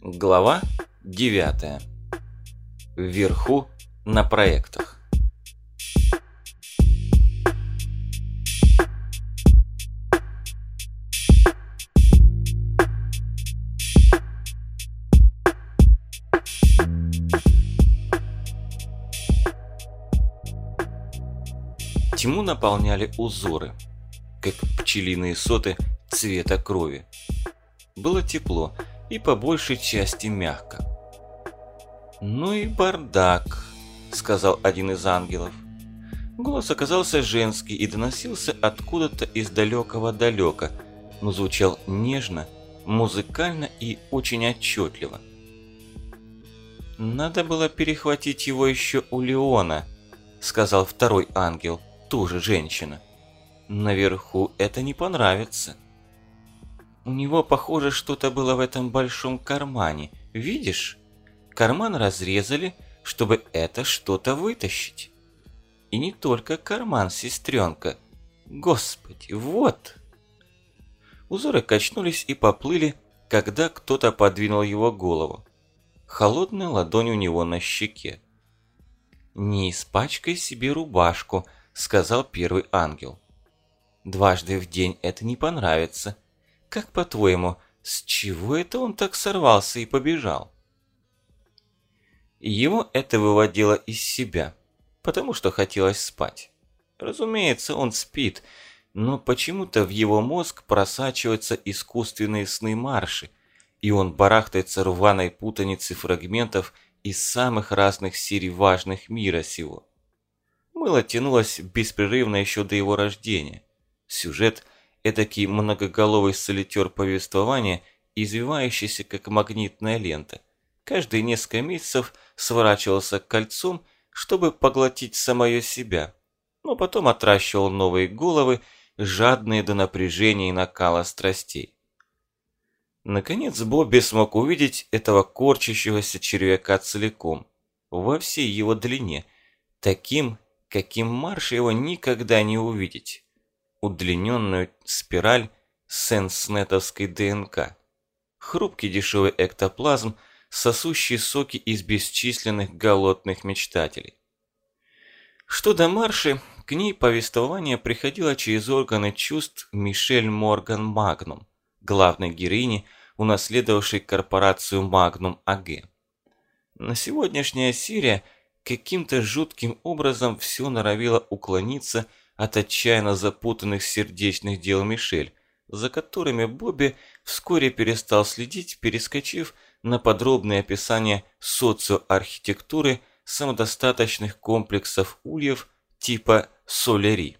Глава 9. Вверху на проектах. Тьму наполняли узоры, как пчелиные соты цвета крови. Было тепло и по большей части мягко. «Ну и бардак», – сказал один из ангелов. Голос оказался женский и доносился откуда-то из далекого далека, но звучал нежно, музыкально и очень отчетливо. «Надо было перехватить его еще у Леона», – сказал второй ангел, тоже женщина. «Наверху это не понравится». У него, похоже, что-то было в этом большом кармане. Видишь? Карман разрезали, чтобы это что-то вытащить. И не только карман, сестренка. Господи, вот! Узоры качнулись и поплыли, когда кто-то подвинул его голову. Холодная ладонь у него на щеке. «Не испачкай себе рубашку», — сказал первый ангел. «Дважды в день это не понравится. Как по-твоему, с чего это он так сорвался и побежал? Его это выводило из себя, потому что хотелось спать. Разумеется, он спит, но почему-то в его мозг просачиваются искусственные сны-марши, и он барахтается рваной путаницы фрагментов из самых разных серий важных мира сего. Мыло тянулось беспрерывно еще до его рождения. Сюжет – эдакий многоголовый солитер повествования, извивающийся как магнитная лента. Каждые несколько месяцев сворачивался кольцом, чтобы поглотить самое себя, но потом отращивал новые головы, жадные до напряжения и накала страстей. Наконец Бобби смог увидеть этого корчащегося червяка целиком, во всей его длине, таким, каким Марш его никогда не увидеть удлиненную спираль сенснетовской ДНК. Хрупкий дешевый эктоплазм, сосущий соки из бесчисленных голодных мечтателей. Что до Марши, к ней повествование приходило через органы чувств Мишель Морган Магнум, главной героини, унаследовавшей корпорацию Магнум АГ. На сегодняшняя серия каким-то жутким образом все норовило уклониться от отчаянно запутанных сердечных дел Мишель, за которыми Бобби вскоре перестал следить, перескочив на подробное описание социоархитектуры самодостаточных комплексов ульев типа соляри.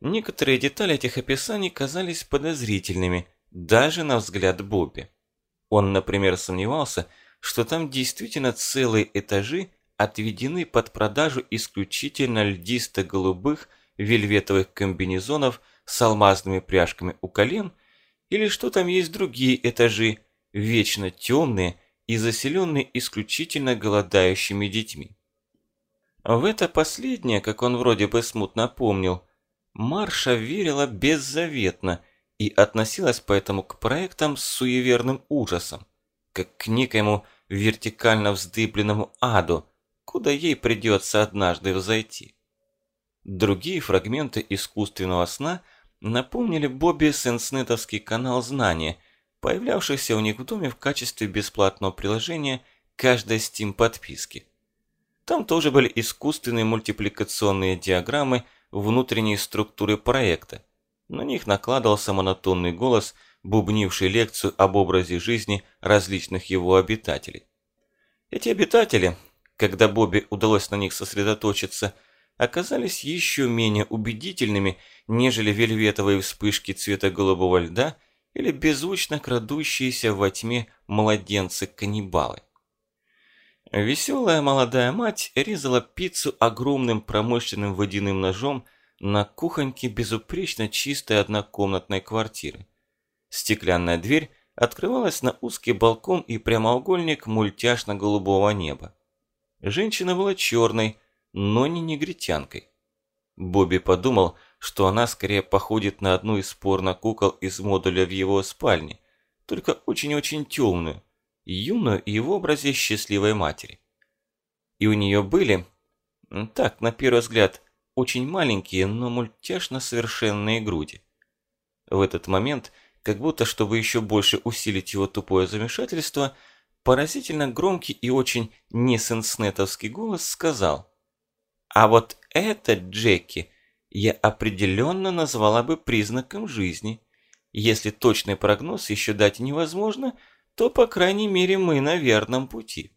Некоторые детали этих описаний казались подозрительными, даже на взгляд Бобби. Он, например, сомневался, что там действительно целые этажи отведены под продажу исключительно льдисто-голубых вельветовых комбинезонов с алмазными пряжками у колен, или что там есть другие этажи, вечно темные и заселенные исключительно голодающими детьми. В это последнее, как он вроде бы смутно помнил, Марша верила беззаветно и относилась поэтому к проектам с суеверным ужасом, как к некоему вертикально вздыбленному аду, куда ей придется однажды взойти. Другие фрагменты искусственного сна напомнили Бобби сенснетовский канал знания, появлявшийся у них в доме в качестве бесплатного приложения каждой Steam-подписки. Там тоже были искусственные мультипликационные диаграммы внутренней структуры проекта. На них накладывался монотонный голос, бубнивший лекцию об образе жизни различных его обитателей. Эти обитатели, когда Бобби удалось на них сосредоточиться, оказались еще менее убедительными, нежели вельветовые вспышки цвета голубого льда или беззвучно крадущиеся во тьме младенцы-каннибалы. Веселая молодая мать резала пиццу огромным промышленным водяным ножом на кухоньке безупречно чистой однокомнатной квартиры. Стеклянная дверь открывалась на узкий балкон и прямоугольник мультяшно-голубого неба. Женщина была черной, но не негритянкой. Бобби подумал, что она скорее походит на одну из порно-кукол из модуля в его спальне, только очень-очень темную, юную и в образе счастливой матери. И у нее были, так, на первый взгляд, очень маленькие, но мультяшно совершенные груди. В этот момент, как будто чтобы еще больше усилить его тупое замешательство, поразительно громкий и очень несенснетовский голос сказал «А вот это, Джеки, я определенно назвала бы признаком жизни. Если точный прогноз еще дать невозможно, то, по крайней мере, мы на верном пути».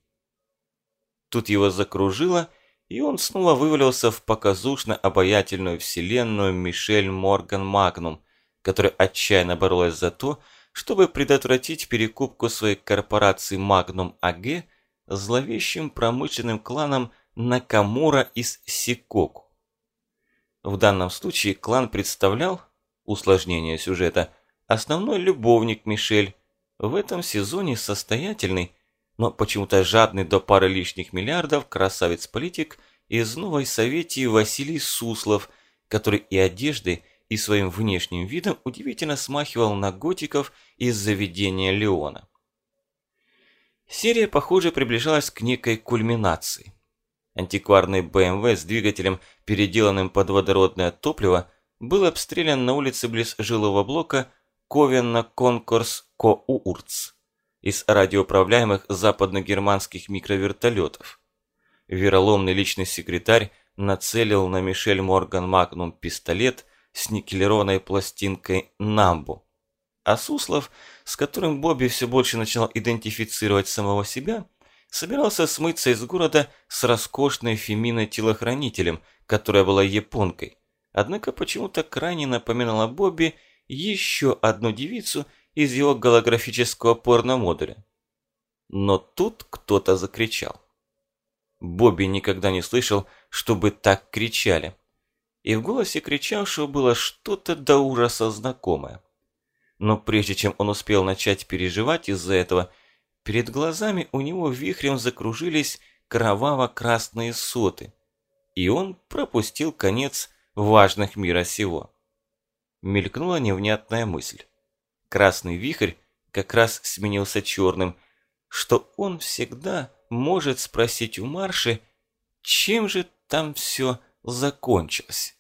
Тут его закружило, и он снова вывалился в показушно обаятельную вселенную Мишель Морган Магнум, которая отчаянно боролась за то, чтобы предотвратить перекупку своей корпорации Magnum AG зловещим промышленным кланом Накамура из Сикоку. В данном случае клан представлял, усложнение сюжета, основной любовник Мишель, в этом сезоне состоятельный, но почему-то жадный до пары лишних миллиардов красавец-политик из Новой Советии Василий Суслов, который и одеждой, и своим внешним видом удивительно смахивал на готиков из заведения Леона. Серия, похоже, приближалась к некой кульминации. Антикварный БМВ с двигателем, переделанным под водородное топливо, был обстрелян на улице близ жилого блока Ковина Конкорс Кортс из радиоуправляемых западногерманских микровертолетов. Вероломный личный секретарь нацелил на Мишель Морган Магнум пистолет с никелированной пластинкой «Намбу». А Суслов, с которым Бобби все больше начал идентифицировать самого себя, собирался смыться из города с роскошной Феминой-телохранителем, которая была японкой. Однако почему-то крайне напоминала Бобби еще одну девицу из его голографического порномодуля. Но тут кто-то закричал. Бобби никогда не слышал, чтобы так кричали. И в голосе кричавшего было что-то до ужаса знакомое. Но прежде чем он успел начать переживать из-за этого, перед глазами у него вихрем закружились кроваво-красные соты, и он пропустил конец важных мира сего. Мелькнула невнятная мысль красный вихрь как раз сменился черным, что он всегда может спросить у Марши, чем же там все закончилось.